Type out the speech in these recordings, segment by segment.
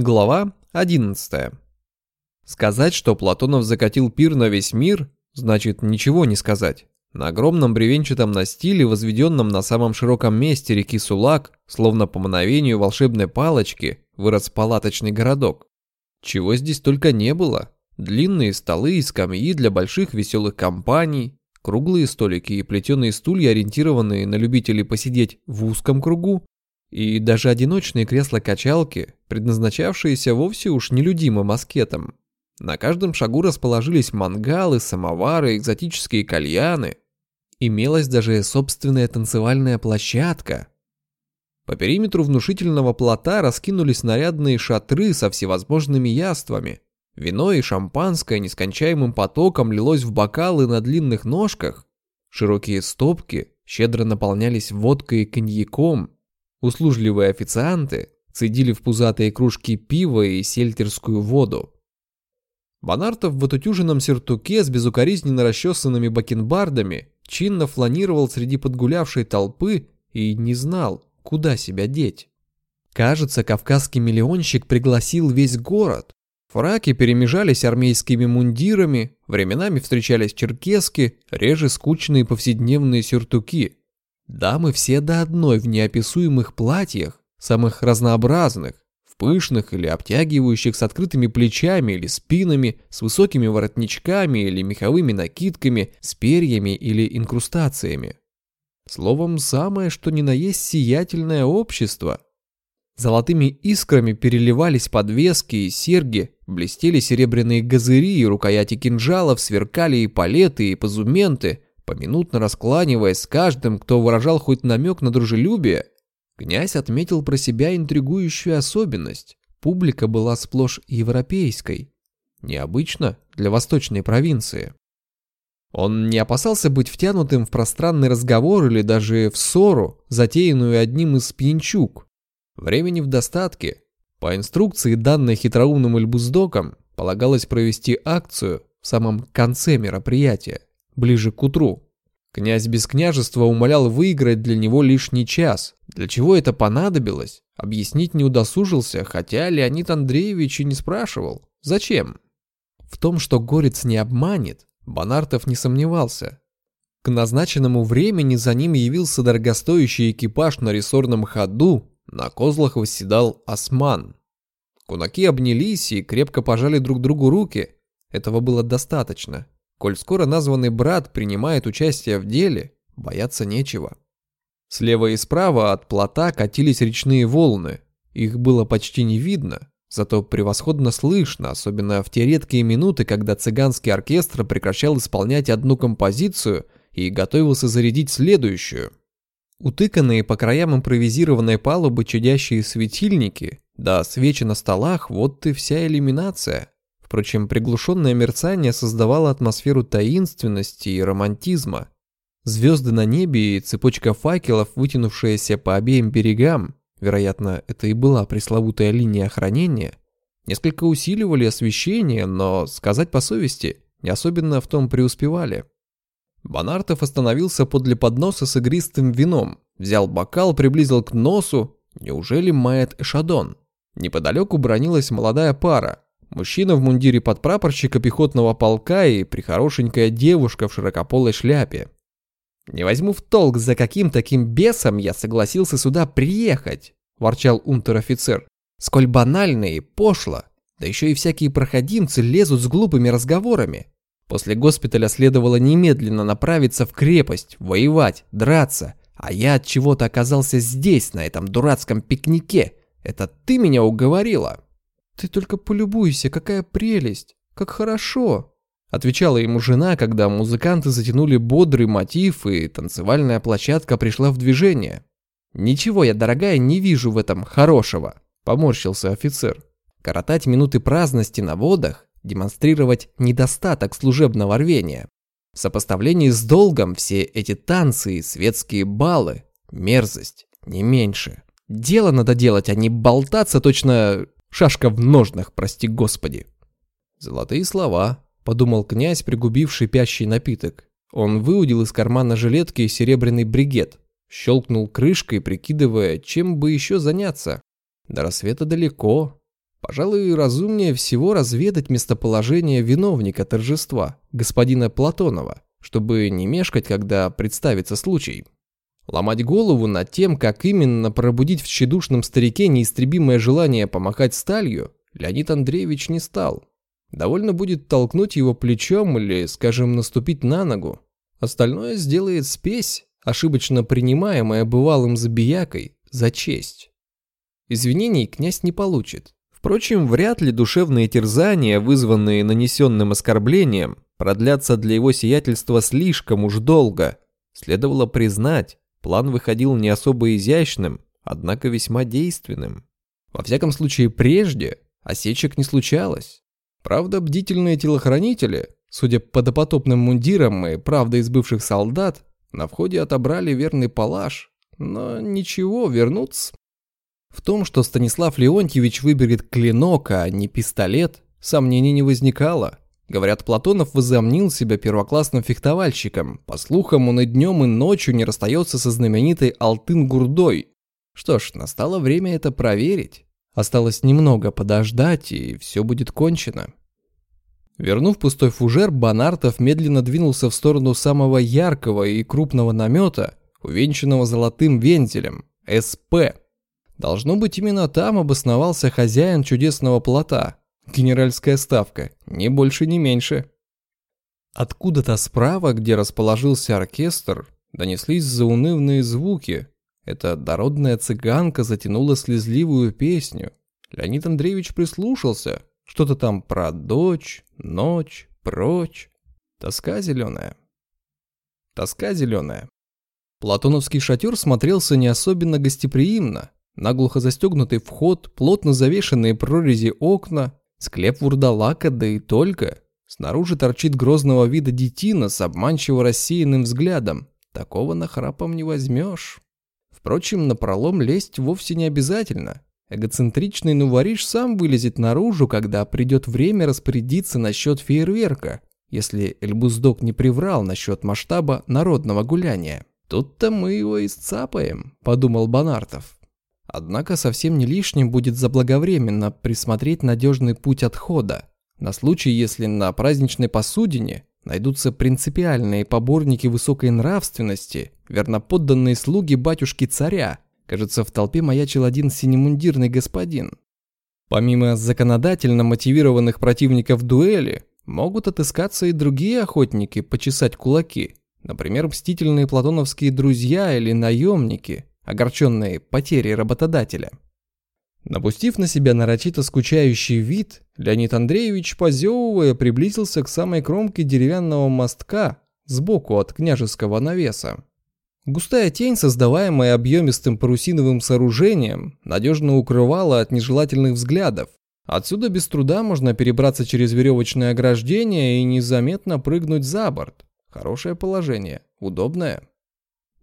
Глава 11. Сказать, что Платонов закатил пир на весь мир, значит ничего не сказать. На огромном бревенчатом настиле, возведенном на самом широком месте реки Сулак, словно по мановению волшебной палочки, вырос палаточный городок. Чего здесь только не было. Длинные столы и скамьи для больших веселых компаний, круглые столики и плетеные стулья, ориентированные на любителей посидеть в узком кругу, и даже одиночные кресла-качалки, предназначавшиеся вовсе уж нелюдимым аскетам. На каждом шагу расположились мангалы, самовары, экзотические кальяны. Имелась даже собственная танцевальная площадка. По периметру внушительного плота раскинулись нарядные шатры со всевозможными яствами. Вино и шампанское нескончаемым потоком лилось в бокалы на длинных ножках. Широкие стопки щедро наполнялись водкой и коньяком, Услужливые официанты цедили в пузатые кружки пива и сельтерскую воду. Бонартов в отутюженном сюртуке с безукоризненно расчесанными бакенбардами чинно фланировал среди подгулявшей толпы и не знал, куда себя деть. Кажется, кавказский миллионщик пригласил весь город. Фраки перемежались армейскими мундирами, временами встречались черкески, реже скучные повседневные сюртуки. Дамы все до одной в неописуемых платьях, самых разнообразных, в пышных или обтягивающих с открытыми плечами или спинами, с высокими воротничками или меховыми накидками, с перьями или инкрустациями. Словом, самое что ни на есть сиятельное общество. Золотыми искрами переливались подвески и серьги, блестели серебряные газыри и рукояти кинжалов, сверкали и палеты, и позументы – Поминутно раскланиваясь с каждым, кто выражал хоть намек на дружелюбие, князь отметил про себя интригующую особенность. Публика была сплошь европейской. Необычно для восточной провинции. Он не опасался быть втянутым в пространный разговор или даже в ссору, затеянную одним из пьянчук. Времени в достатке. По инструкции, данной хитроумным Эльбуздоком, полагалось провести акцию в самом конце мероприятия ближе к утру. Князь без княжества умолял выиграть для него лишний час. Для чего это понадобилось? Объяснить не удосужился, хотя Леонид Андреевич и не спрашивал. Зачем? В том, что Горец не обманет, Бонартов не сомневался. К назначенному времени за ним явился дорогостоящий экипаж на рессорном ходу, на козлах восседал осман. Кунаки обнялись и крепко пожали друг другу руки. Этого было достаточно. Коль скоро названный брат принимает участие в деле, бояться нечего. Слева и справа от плота катились речные волны. Их было почти не видно, зато превосходно слышно, особенно в те редкие минуты, когда цыганский оркестр прекращал исполнять одну композицию и готовился зарядить следующую. Утыканные по краям импровизированной палубы чудящие светильники, да свечи на столах, вот и вся иллюминация. Впрочем, приглушенное мерцание создавало атмосферу таинственности и романтизма. Звезды на небе и цепочка факелов, вытянувшаяся по обеим берегам, вероятно, это и была пресловутая линия охранения, несколько усиливали освещение, но, сказать по совести, не особенно в том преуспевали. Бонартов остановился подле подноса с игристым вином, взял бокал, приблизил к носу. Неужели мает эшадон? Неподалеку бронилась молодая пара, Мужчина в мундире подпрапорщика пехотного полка и прихорошенькая девушка в широкополой шляпе. «Не возьму в толк, за каким таким бесом я согласился сюда приехать», – ворчал унтер-офицер. «Сколь банально и пошло, да еще и всякие проходимцы лезут с глупыми разговорами. После госпиталя следовало немедленно направиться в крепость, воевать, драться, а я от чего-то оказался здесь, на этом дурацком пикнике. Это ты меня уговорила?» «Ты только полюбуйся, какая прелесть! Как хорошо!» Отвечала ему жена, когда музыканты затянули бодрый мотив и танцевальная площадка пришла в движение. «Ничего я, дорогая, не вижу в этом хорошего», – поморщился офицер. «Коротать минуты праздности на водах, демонстрировать недостаток служебного рвения. В сопоставлении с долгом все эти танцы и светские балы – мерзость, не меньше. Дело надо делать, а не болтаться точно Шашка в ножнах, прости господи. Золотые слова, подумал князь, пригубивший пящий напиток. Он выудил из кармана жилетки серебряный бригет, щелкнул крышкой, прикидывая, чем бы еще заняться. До рассвета далеко. Пожалуй, разумнее всего разведать местоположение виновника торжества, господина Платонова, чтобы не мешкать, когда представится случай. Ломать голову над тем, как именно пробудить в тщедушном старике неистребимое желание помахать сталью, Леонид Андреевич не стал. Довольно будет толкнуть его плечом или, скажем, наступить на ногу. Остальное сделает спесь, ошибочно принимаемая бывалым забиякой, за честь. Извинений князь не получит. Впрочем, вряд ли душевные терзания, вызванные нанесенным оскорблением, продлятся для его сиятельства слишком уж долго. Следовало признать, план выходил не особо изящным, однако весьма действенным. Во всяком случае, прежде осечек не случалось. Правда, бдительные телохранители, судя по допотопным мундирам и правда из бывших солдат, на входе отобрали верный палаш, но ничего, вернуться в том, что Станислав Леонтьевич выберет клинок, а не пистолет, сомнений не возникало. Говорят, Платонов возомнил себя первоклассным фехтовальщиком. По слухам, он и днем, и ночью не расстается со знаменитой Алтын-Гурдой. Что ж, настало время это проверить. Осталось немного подождать, и все будет кончено. Вернув пустой фужер, Бонартов медленно двинулся в сторону самого яркого и крупного намета, увенчанного золотым вентилем – СП. Должно быть, именно там обосновался хозяин чудесного плота. Генеральская ставка, ни больше, ни меньше. Откуда-то справа, где расположился оркестр, донеслись заунывные звуки. Эта дородная цыганка затянула слезливую песню. Леонид Андреевич прислушался. Что-то там про дочь, ночь, прочь. Тоска зеленая. Тоска зеленая. Платоновский шатер смотрелся не особенно гостеприимно. Наглухо застегнутый вход, плотно завешенные прорези окна, склеп вурдалака, да и только. Снаружи торчит грозного вида детина с обманчиво рассеянным взглядом. Такого нахрапом не возьмешь. Впрочем, на пролом лезть вовсе не обязательно. Эгоцентричный нувориш сам вылезет наружу, когда придет время распорядиться насчет фейерверка, если Эльбуздок не приврал насчет масштаба народного гуляния. «Тут-то мы его и сцапаем», — подумал Бонартов. Однако совсем не лишним будет заблаговременно присмотреть надежный путь отхода, на случай, если на праздничной посудине найдутся принципиальные поборники высокой нравственности, верноподданные слуги батюшки-царя. Кажется, в толпе маячил один синемундирный господин. Помимо законодательно мотивированных противников дуэли, могут отыскаться и другие охотники почесать кулаки. Например, мстительные платоновские друзья или наемники, огорченные потерей работодателя. Напустив на себя нарочито скучающий вид, Леонид Андреевич, позевывая, приблизился к самой кромке деревянного мостка сбоку от княжеского навеса. Густая тень, создаваемая объемистым парусиновым сооружением, надежно укрывала от нежелательных взглядов. Отсюда без труда можно перебраться через веревочное ограждение и незаметно прыгнуть за борт. Хорошее положение, удобное.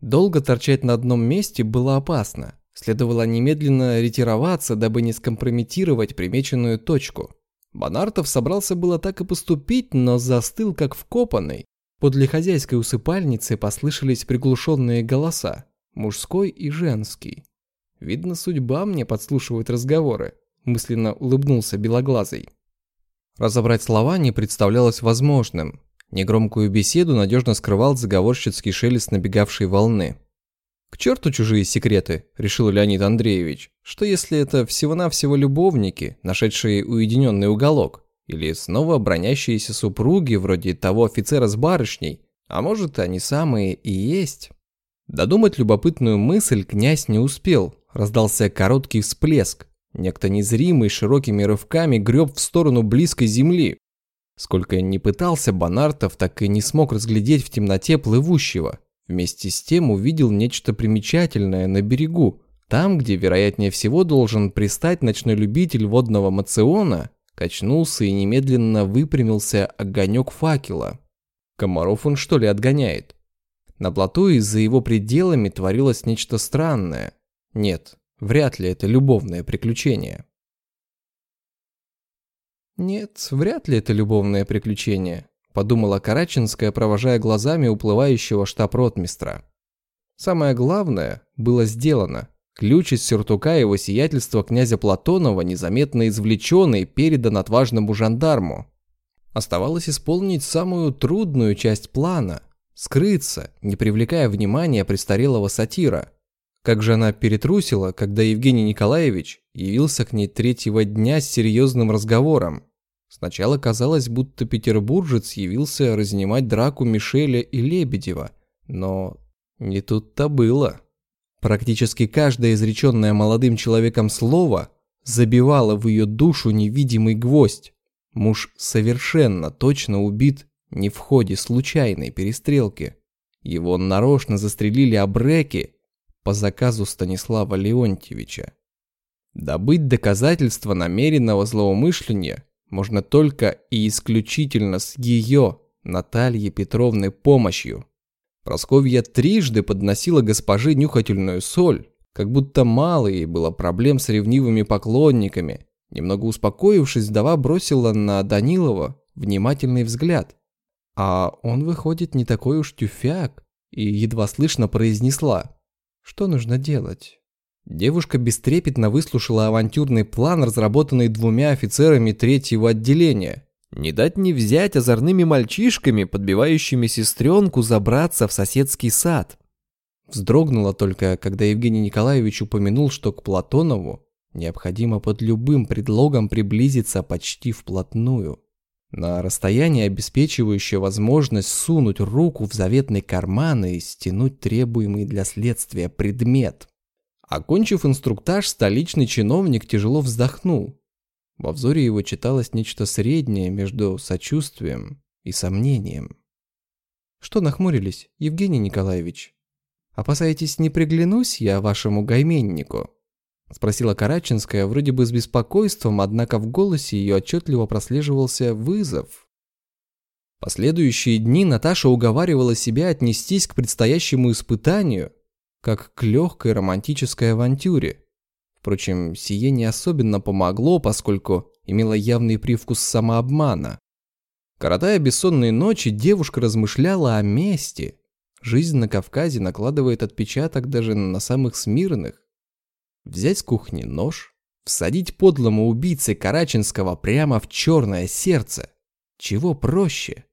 Долго торчать на одном месте было опасно. Следовало немедленно ретироваться, дабы не скомпрометировать примеченную точку. Бонартов собрался было так и поступить, но застыл как вкопанный. Подле хозяйской усыпальницы послышались приглушенные голоса, мужской и женский. «Видно, судьба мне подслушивает разговоры», – мысленно улыбнулся белоглазый. Разобрать слова не представлялось возможным, Негромкую беседу надежно скрывал заговорщицкий шелест набегавшей волны. «К черту чужие секреты», – решил Леонид Андреевич. «Что если это всего-навсего любовники, нашедшие уединенный уголок? Или снова бронящиеся супруги, вроде того офицера с барышней? А может, они самые и есть?» Додумать любопытную мысль князь не успел. Раздался короткий всплеск. Некто незримый широкими рывками греб в сторону близкой земли. Сколько не пытался Бонартов, так и не смог разглядеть в темноте плывущего. Вместе с тем увидел нечто примечательное на берегу. Там, где, вероятнее всего, должен пристать ночной любитель водного мациона, качнулся и немедленно выпрямился огонек факела. Комаров он что ли отгоняет? На плоту и за его пределами творилось нечто странное. Нет, вряд ли это любовное приключение. «Нет, вряд ли это любовное приключение», – подумала Караченская, провожая глазами уплывающего штаб-ротмистра. Самое главное было сделано. Ключ из сюртука его сиятельства князя Платонова незаметно извлечен и передан отважному жандарму. Оставалось исполнить самую трудную часть плана – скрыться, не привлекая внимания престарелого сатира. Как же она перетрусила, когда Евгений Николаевич явился к ней третьего дня с серьезным разговором. Сначала казалось, будто петербуржец явился разнимать драку Мишеля и Лебедева, но не тут-то было. Практически каждое изреченное молодым человеком слово забивало в ее душу невидимый гвоздь. Муж совершенно точно убит не в ходе случайной перестрелки. Его нарочно застрелили обреки по заказу Станислава Леонтьевича. Добыть доказательства намеренного злоумышления можно только и исключительно с ее, Натальи Петровны, помощью. Просковья трижды подносила госпоже нюхательную соль, как будто мало ей было проблем с ревнивыми поклонниками, Немного успокоившись, вдова бросила на Данилова внимательный взгляд. А он выходит не такой уж тюфяк, и едва слышно произнесла. Что нужно делать? Девушка бестрепетно выслушала авантюрный план, разработанный двумя офицерами третьего отделения. Не дать не взять озорными мальчишками, подбивающими сестренку забраться в соседский сад. Вздрогнула только, когда Евгений Николаевич упомянул, что к Платонову Необходимо под любым предлогом приблизиться почти вплотную. На расстояние, обеспечивающее возможность сунуть руку в заветный карман и стянуть требуемый для следствия предмет. Окончив инструктаж, столичный чиновник тяжело вздохнул. Во взоре его читалось нечто среднее между сочувствием и сомнением. «Что нахмурились, Евгений Николаевич? Опасаетесь, не приглянусь я вашему гайменнику?» Спросила Караченская, вроде бы с беспокойством, однако в голосе ее отчетливо прослеживался вызов. Последующие дни Наташа уговаривала себя отнестись к предстоящему испытанию, как к легкой романтической авантюре. Впрочем, сие не особенно помогло, поскольку имело явный привкус самообмана. Коротая бессонные ночи, девушка размышляла о мести. Жизнь на Кавказе накладывает отпечаток даже на самых смирных. Взять с кухни нож, всадить подлому убийце Караченского прямо в черное сердце. Чего проще?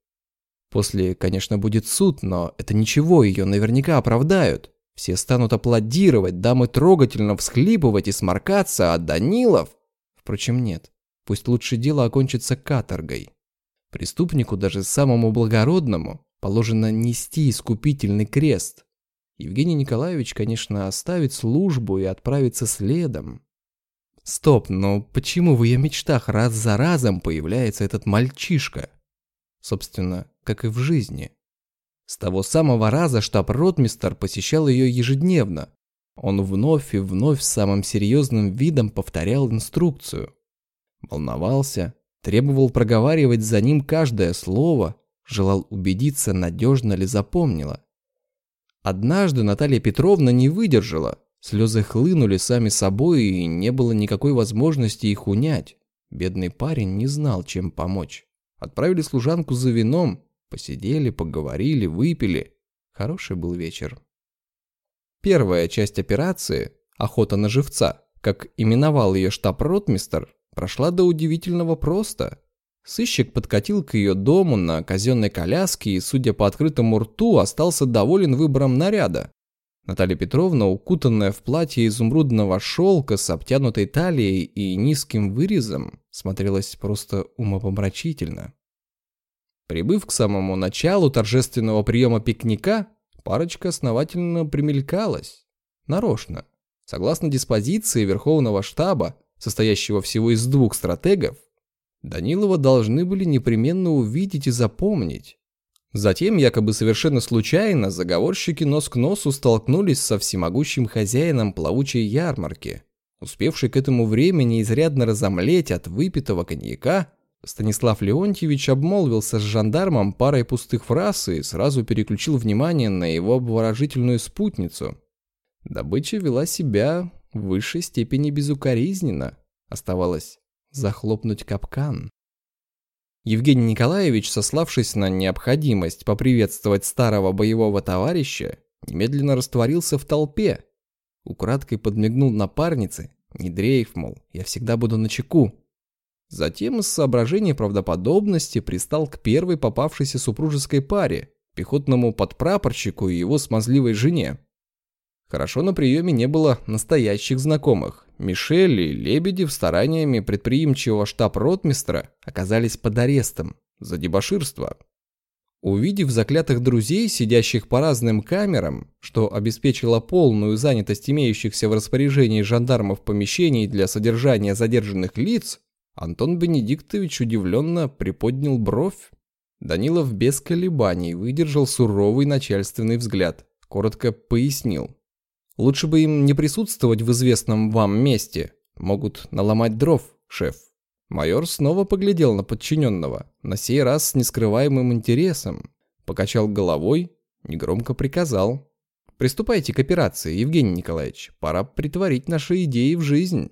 После, конечно, будет суд, но это ничего, ее наверняка оправдают. Все станут аплодировать, дамы трогательно всхлипывать и сморкаться, а Данилов... Впрочем, нет. Пусть лучше дело окончится каторгой. Преступнику, даже самому благородному, положено нести искупительный крест. Евгений Николаевич, конечно, оставит службу и отправится следом. Стоп, но почему в ее мечтах раз за разом появляется этот мальчишка? Собственно, как и в жизни. С того самого раза штаб-ротмистер посещал ее ежедневно. Он вновь и вновь с самым серьезным видом повторял инструкцию. Волновался, требовал проговаривать за ним каждое слово, желал убедиться, надежно ли запомнила. Однажды Наталья Петровна не выдержала. Слезы хлынули сами собой, и не было никакой возможности их унять. Бедный парень не знал, чем помочь. Отправили служанку за вином, посидели, поговорили, выпили. Хороший был вечер. Первая часть операции, охота на живца, как именовал ее штаб-ротмистер, прошла до удивительного просто. Сыщик подкатил к ее дому на казенной коляске и, судя по открытому рту, остался доволен выбором наряда. Наталья Петровна, укутанная в платье изумрудного шелка с обтянутой талией и низким вырезом, смотрелась просто умопомрачительно. Прибыв к самому началу торжественного приема пикника, парочка основательно примелькалась. Нарочно. Согласно диспозиции Верховного штаба, состоящего всего из двух стратегов, Данилова должны были непременно увидеть и запомнить. Затем, якобы совершенно случайно, заговорщики нос к носу столкнулись со всемогущим хозяином плавучей ярмарки. Успевший к этому времени изрядно разомлеть от выпитого коньяка, Станислав Леонтьевич обмолвился с жандармом парой пустых фраз и сразу переключил внимание на его обворожительную спутницу. Добыча вела себя в высшей степени безукоризненно. Оставалось захлопнуть капкан. Евгений Николаевич, сославшись на необходимость поприветствовать старого боевого товарища, немедленно растворился в толпе. Украдкой подмигнул напарнице. Не дрейф, мол, я всегда буду на чеку. Затем из соображения правдоподобности пристал к первой попавшейся супружеской паре, пехотному подпрапорщику и его смазливой жене. Хорошо на приеме не было настоящих знакомых. Мишель и Лебедев стараниями предприимчивого штаб-ротмистра оказались под арестом за дебоширство. Увидев заклятых друзей, сидящих по разным камерам, что обеспечило полную занятость имеющихся в распоряжении жандармов помещений для содержания задержанных лиц, Антон Бенедиктович удивленно приподнял бровь. Данилов без колебаний выдержал суровый начальственный взгляд, коротко пояснил. «Лучше бы им не присутствовать в известном вам месте. Могут наломать дров, шеф». Майор снова поглядел на подчиненного, на сей раз с нескрываемым интересом. Покачал головой, негромко приказал. «Приступайте к операции, Евгений Николаевич. Пора притворить наши идеи в жизнь».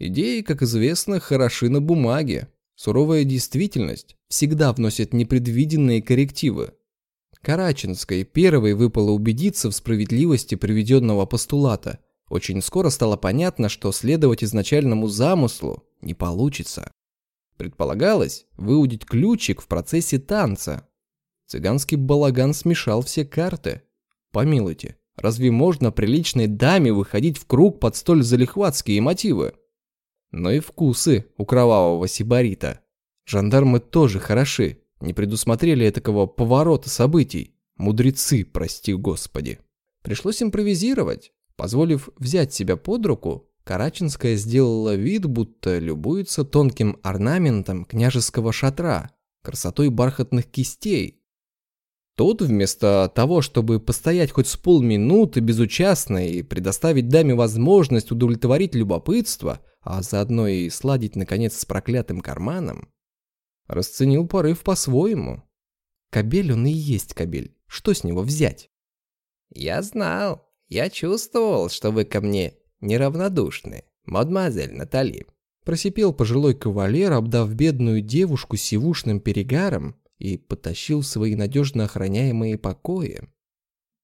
Идеи, как известно, хороши на бумаге. Суровая действительность всегда вносит непредвиденные коррективы. Караченской первой выпало убедиться в справедливости приведенного постулата. Очень скоро стало понятно, что следовать изначальному замыслу не получится. Предполагалось выудить ключик в процессе танца. Цыганский балаган смешал все карты. Помилуйте, разве можно приличной даме выходить в круг под столь залихватские мотивы? Но и вкусы у кровавого сибарита. Жандармы тоже хороши, не предусмотрели этакого поворота событий. Мудрецы, прости господи. Пришлось импровизировать. Позволив взять себя под руку, Караченская сделала вид, будто любуется тонким орнаментом княжеского шатра, красотой бархатных кистей. Тот, вместо того, чтобы постоять хоть с полминуты безучастно и предоставить даме возможность удовлетворить любопытство, а заодно и сладить, наконец, с проклятым карманом, расценил порыв по-своему. Кобель он и есть кобель. Что с него взять? «Я знал, я чувствовал, что вы ко мне неравнодушны, мадемуазель Натали», просипел пожилой кавалер, обдав бедную девушку сивушным перегаром и потащил в свои надежно охраняемые покои.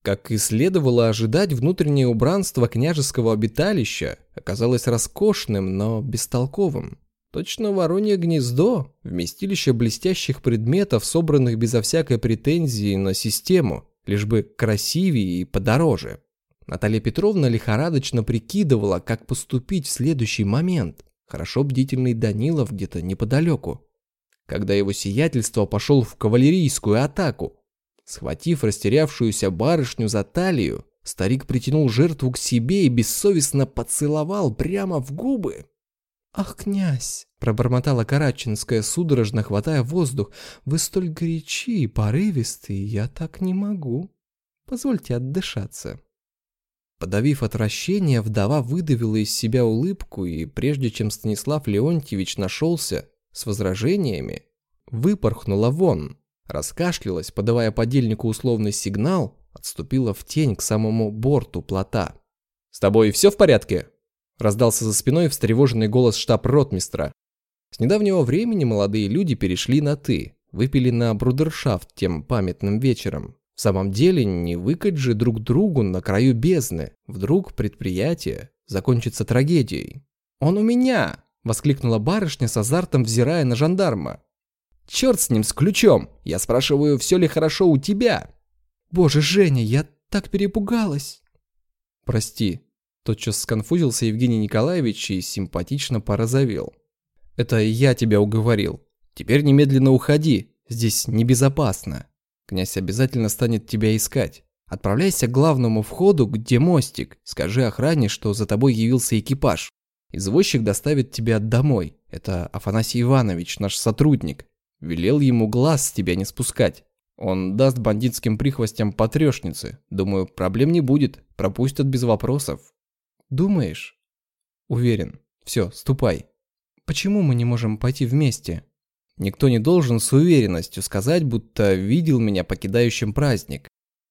Как и следовало ожидать, внутреннее убранство княжеского обиталища оказалось роскошным, но бестолковым. Точно воронье гнездо, вместилище блестящих предметов, собранных безо всякой претензии на систему, лишь бы красивее и подороже. Наталья Петровна лихорадочно прикидывала, как поступить в следующий момент. Хорошо бдительный Данилов где-то неподалеку. Когда его сиятельство пошел в кавалерийскую атаку. Схватив растерявшуюся барышню за талию, старик притянул жертву к себе и бессовестно поцеловал прямо в губы. «Ах, князь!» – пробормотала Караченская, судорожно хватая воздух. «Вы столь горячи и порывисты, я так не могу. Позвольте отдышаться». Подавив отвращение, вдова выдавила из себя улыбку, и прежде чем Станислав Леонтьевич нашелся с возражениями, выпорхнула вон, раскашлялась, подавая подельнику условный сигнал, отступила в тень к самому борту плота. «С тобой все в порядке?» Раздался за спиной встревоженный голос штаб-ротмистра. С недавнего времени молодые люди перешли на «ты», выпили на брудершафт тем памятным вечером. В самом деле, не выкать же друг другу на краю бездны. Вдруг предприятие закончится трагедией. «Он у меня!» – воскликнула барышня с азартом, взирая на жандарма. «Черт с ним, с ключом! Я спрашиваю, все ли хорошо у тебя?» «Боже, Женя, я так перепугалась!» «Прости», Тотчас сконфузился Евгений Николаевич и симпатично порозовел. «Это я тебя уговорил. Теперь немедленно уходи, здесь небезопасно. Князь обязательно станет тебя искать. Отправляйся к главному входу, где мостик. Скажи охране, что за тобой явился экипаж. Извозчик доставит тебя домой. Это Афанасий Иванович, наш сотрудник. Велел ему глаз с тебя не спускать. Он даст бандитским прихвостям потрешницы. Думаю, проблем не будет. Пропустят без вопросов. Думаешь? Уверен. Все, ступай. Почему мы не можем пойти вместе? Никто не должен с уверенностью сказать, будто видел меня покидающим праздник.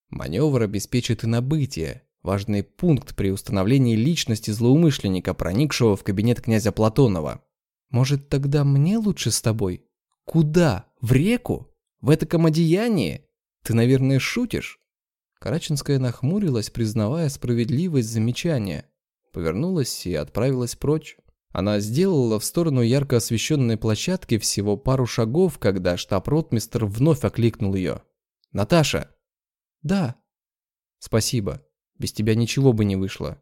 Маневр обеспечит и набытие. Важный пункт при установлении личности злоумышленника, проникшего в кабинет князя Платонова. Может, тогда мне лучше с тобой? Куда? В реку? В этаком одеянии? Ты, наверное, шутишь? Караченская нахмурилась, признавая справедливость замечания. Повернулась и отправилась прочь. Она сделала в сторону ярко освещенной площадки всего пару шагов, когда штаб-ротмистр вновь окликнул ее. «Наташа!» «Да». «Спасибо. Без тебя ничего бы не вышло».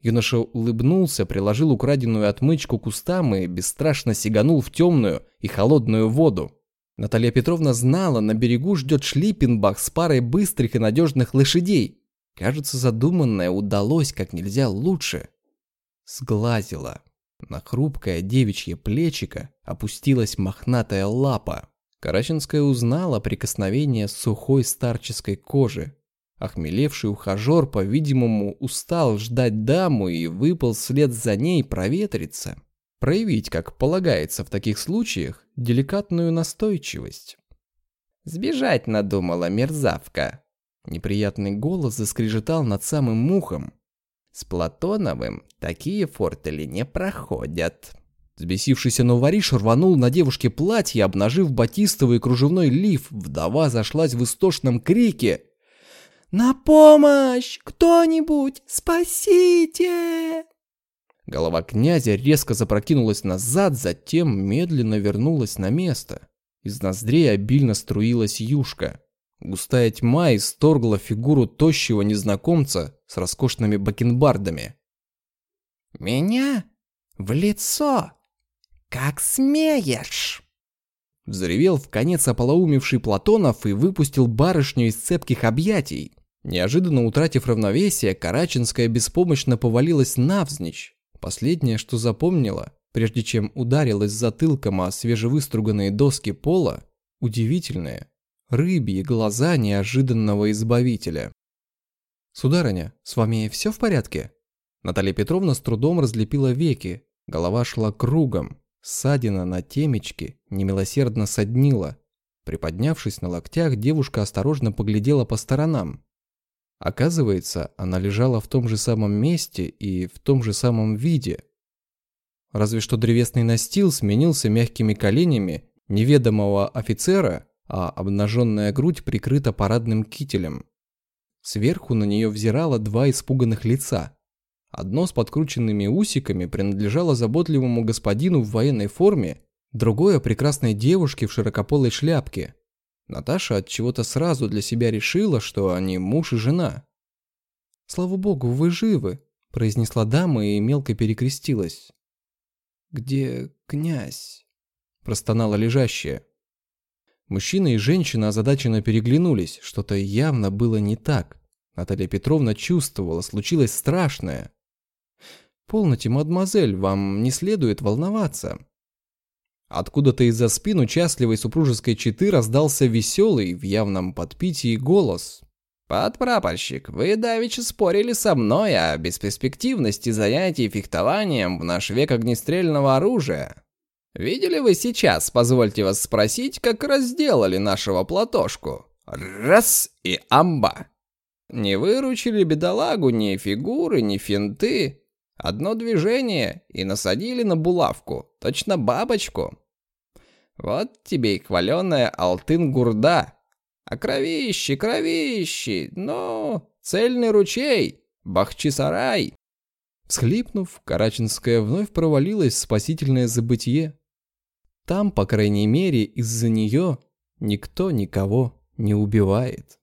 Юноша улыбнулся, приложил украденную отмычку к устам и бесстрашно сиганул в темную и холодную воду. Наталья Петровна знала, на берегу ждет Шлиппенбах с парой быстрых и надежных лошадей. Кажется, задуманное удалось как нельзя лучше. Сглазила. На хрупкое девичье плечико опустилась мохнатая лапа. Караченская узнала прикосновение сухой старческой кожи. Охмелевший ухажер, по-видимому, устал ждать даму и выпал вслед за ней проветриться. Проявить, как полагается в таких случаях, деликатную настойчивость. «Сбежать надумала мерзавка!» Неприятный голос заскрежетал над самым ухом. «С Платоновым такие фортели не проходят!» Взбесившийся новориш рванул на девушке платье, обнажив батистовый кружевной лиф. Вдова зашлась в истошном крике. «На помощь! Кто-нибудь! Спасите!» Голова князя резко запрокинулась назад, затем медленно вернулась на место. Из ноздрей обильно струилась юшка. Густая тьма исторгла фигуру тощего незнакомца с роскошными бакенбардами. «Меня? В лицо? Как смеешь?» Взревел в конец ополоумевший Платонов и выпустил барышню из цепких объятий. Неожиданно утратив равновесие, Караченская беспомощно повалилась навзничь. Последнее, что запомнила, прежде чем ударилась затылком о свежевыструганные доски пола, удивительное, рыбьи глаза неожиданного избавителя. «Сударыня, с вами все в порядке?» Наталья Петровна с трудом разлепила веки, голова шла кругом, ссадина на темечке немилосердно соднила. Приподнявшись на локтях, девушка осторожно поглядела по сторонам. Оказывается, она лежала в том же самом месте и в том же самом виде. Разве что древесный настил сменился мягкими коленями неведомого офицера, а обнаженная грудь прикрыта парадным кителем. Сверху на нее взирало два испуганных лица. Одно с подкрученными усиками принадлежало заботливому господину в военной форме, другое – прекрасной девушке в широкополой шляпке. Наташа от чего-то сразу для себя решила, что они муж и жена. «Слава богу, вы живы», – произнесла дама и мелко перекрестилась. «Где князь?» – простонала лежащая. Мужчина и женщина озадаченно переглянулись, что-то явно было не так. Наталья Петровна чувствовала, случилось страшное. «Полноте, мадемуазель, вам не следует волноваться», Откуда-то из-за спин участливой супружеской четы раздался веселый, в явном подпитии голос. «Подпрапорщик, вы давеча спорили со мной о бесперспективности занятий фехтованием в наш век огнестрельного оружия. Видели вы сейчас, позвольте вас спросить, как разделали нашего платошку? Раз и амба. Не выручили бедолагу ни фигуры, ни финты. Одно движение и насадили на булавку, точно бабочку. Вот тебе и хваленая Алтын-Гурда. А кровищи, кровищи, ну, цельный ручей, Бахчисарай. Всхлипнув, Караченская вновь провалилась в спасительное забытье. Там, по крайней мере, из-за нее никто никого не убивает.